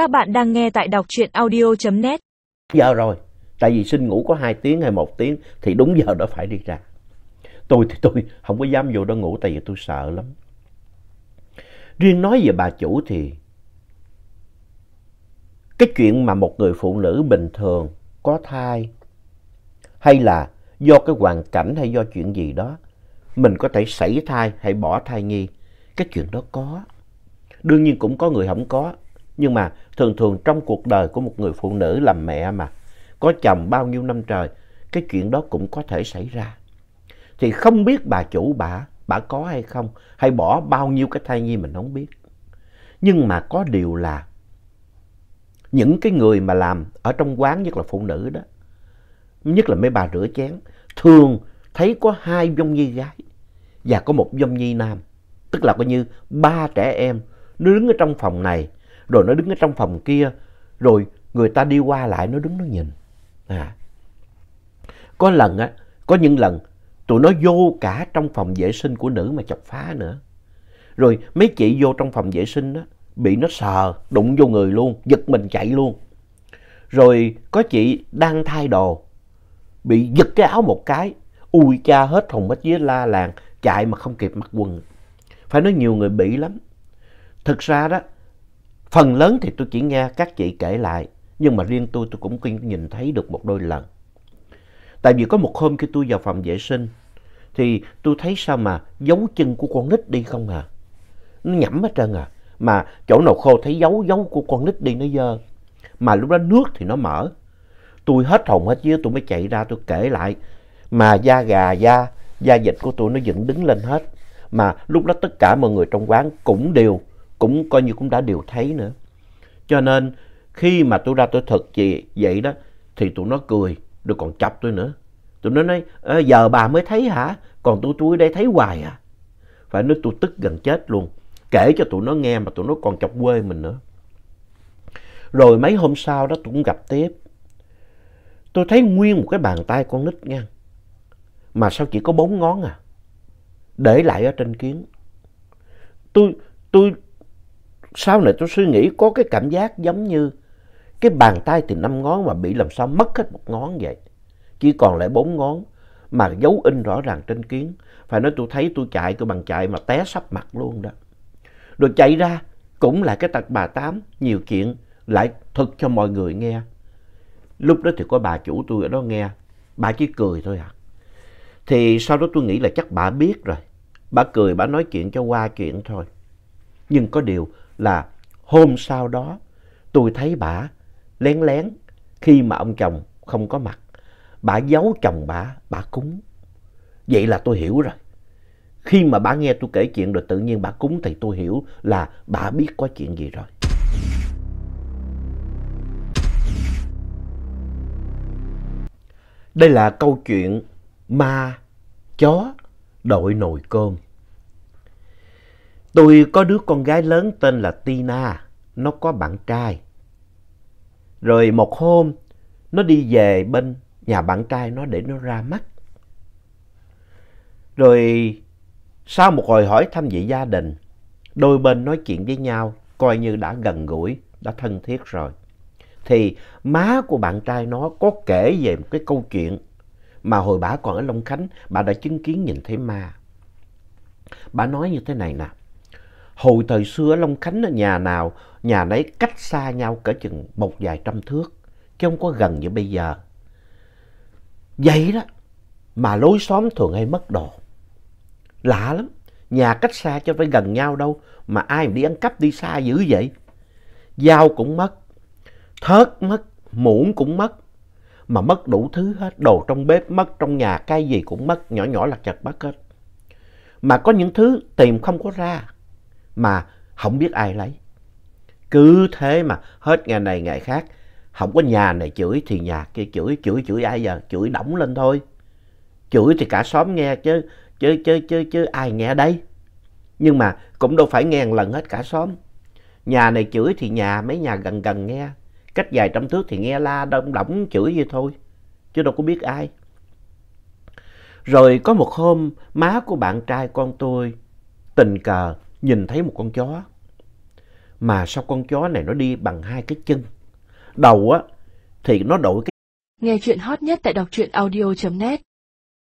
Các bạn đang nghe tại đọc truyện audio.net. Giờ rồi, tại vì xin ngủ có 2 tiếng hay 1 tiếng thì đúng giờ đó phải đi ra. Tôi thì tôi không có dám vô đó ngủ tại vì tôi sợ lắm. Riêng nói về bà chủ thì cái chuyện mà một người phụ nữ bình thường có thai hay là do cái hoàn cảnh hay do chuyện gì đó mình có thể sảy thai hay bỏ thai nhi. Cái chuyện đó có. Đương nhiên cũng có người không có. Nhưng mà thường thường trong cuộc đời của một người phụ nữ làm mẹ mà có chồng bao nhiêu năm trời, cái chuyện đó cũng có thể xảy ra. Thì không biết bà chủ bà, bà có hay không, hay bỏ bao nhiêu cái thai nhi mình không biết. Nhưng mà có điều là những cái người mà làm ở trong quán, nhất là phụ nữ đó, nhất là mấy bà rửa chén, thường thấy có hai dông nhi gái và có một dông nhi nam. Tức là coi như ba trẻ em nó đứng ở trong phòng này, rồi nó đứng ở trong phòng kia, rồi người ta đi qua lại nó đứng nó nhìn. À. Có lần á, có những lần tụi nó vô cả trong phòng vệ sinh của nữ mà chọc phá nữa. Rồi mấy chị vô trong phòng vệ sinh á, bị nó sờ, đụng vô người luôn, giật mình chạy luôn. Rồi có chị đang thay đồ, bị giật cái áo một cái, ui cha hết hồn hết vía la làng, chạy mà không kịp mặc quần. Phải nói nhiều người bị lắm. Thực ra đó, phần lớn thì tôi chỉ nghe các chị kể lại, nhưng mà riêng tôi tôi cũng nhìn thấy được một đôi lần. Tại vì có một hôm khi tôi vào phòng vệ sinh, thì tôi thấy sao mà dấu chân của con nít đi không à. Nó nhẫm hết trơn à. Mà chỗ nào khô thấy dấu dấu của con nít đi nó dơ. Mà lúc đó nước thì nó mở. Tôi hết hồn hết vía tôi mới chạy ra tôi kể lại. Mà da gà, da, da dịch của tôi nó dựng đứng lên hết. Mà lúc đó tất cả mọi người trong quán cũng đều, cũng coi như cũng đã đều thấy nữa. Cho nên khi mà tôi ra tôi thực chị vậy đó thì tụi nó cười rồi còn chọc tôi nữa. Tụi nó nói giờ bà mới thấy hả? Còn tôi tôi đây thấy hoài à. Phải nói tôi tức gần chết luôn. Kể cho tụi nó nghe mà tụi nó còn chọc quê mình nữa. Rồi mấy hôm sau đó tôi cũng gặp tiếp. Tôi thấy nguyên một cái bàn tay con nít nha. Mà sao chỉ có bốn ngón à? Để lại ở trên kiến. Tôi, tôi, sau này tôi suy nghĩ có cái cảm giác giống như cái bàn tay thì năm ngón mà bị làm sao mất hết một ngón vậy. Chỉ còn lại bốn ngón mà dấu in rõ ràng trên kiến. Phải nói tôi thấy tôi chạy, tôi bằng chạy mà té sắp mặt luôn đó. Rồi chạy ra cũng là cái tật bà Tám, nhiều chuyện lại thực cho mọi người nghe. Lúc đó thì có bà chủ tôi ở đó nghe, bà chỉ cười thôi à. Thì sau đó tôi nghĩ là chắc bà biết rồi. Bà cười, bà nói chuyện cho qua chuyện thôi. Nhưng có điều là hôm sau đó tôi thấy bà lén lén khi mà ông chồng không có mặt. Bà giấu chồng bà, bà cúng. Vậy là tôi hiểu rồi. Khi mà bà nghe tôi kể chuyện rồi tự nhiên bà cúng thì tôi hiểu là bà biết có chuyện gì rồi. Đây là câu chuyện ma, chó, đội nồi cơm. Tôi có đứa con gái lớn tên là Tina, nó có bạn trai. Rồi một hôm, nó đi về bên nhà bạn trai nó để nó ra mắt. Rồi sau một hồi hỏi thăm về gia đình, đôi bên nói chuyện với nhau, coi như đã gần gũi, đã thân thiết rồi. Thì má của bạn trai nó có kể về một cái câu chuyện mà hồi bà còn ở Long Khánh, bà đã chứng kiến nhìn thấy ma. Bà nói như thế này nè, hồi thời xưa Long Khánh nhà nào, nhà nấy cách xa nhau cỡ chừng một vài trăm thước, chứ không có gần như bây giờ. Vậy đó, mà lối xóm thường hay mất đồ. Lạ lắm, nhà cách xa cho phải gần nhau đâu, mà ai mà đi ăn cắp đi xa dữ vậy. Dao cũng mất, thớt mất, muỗng cũng mất, mà mất đủ thứ hết, đồ trong bếp mất, trong nhà cái gì cũng mất, nhỏ nhỏ lặt chặt mất hết. Mà có những thứ tìm không có ra, mà không biết ai lấy. Cứ thế mà hết ngày này ngày khác, không có nhà này chửi thì nhà kia chửi, chửi chửi ai giờ, chửi đóng lên thôi. Chửi thì cả xóm nghe chứ, chứ, chứ, chứ, chứ ai nghe đây. Nhưng mà cũng đâu phải nghe một lần hết cả xóm. Nhà này chửi thì nhà mấy nhà gần gần nghe. Cách vài trăm thước thì nghe la đông đỏng chửi vậy thôi. Chứ đâu có biết ai. Rồi có một hôm má của bạn trai con tôi tình cờ nhìn thấy một con chó. Mà sao con chó này nó đi bằng hai cái chân? Đầu á, thì nó đổi cái Nghe chuyện hot nhất tại đọc truyện audio.net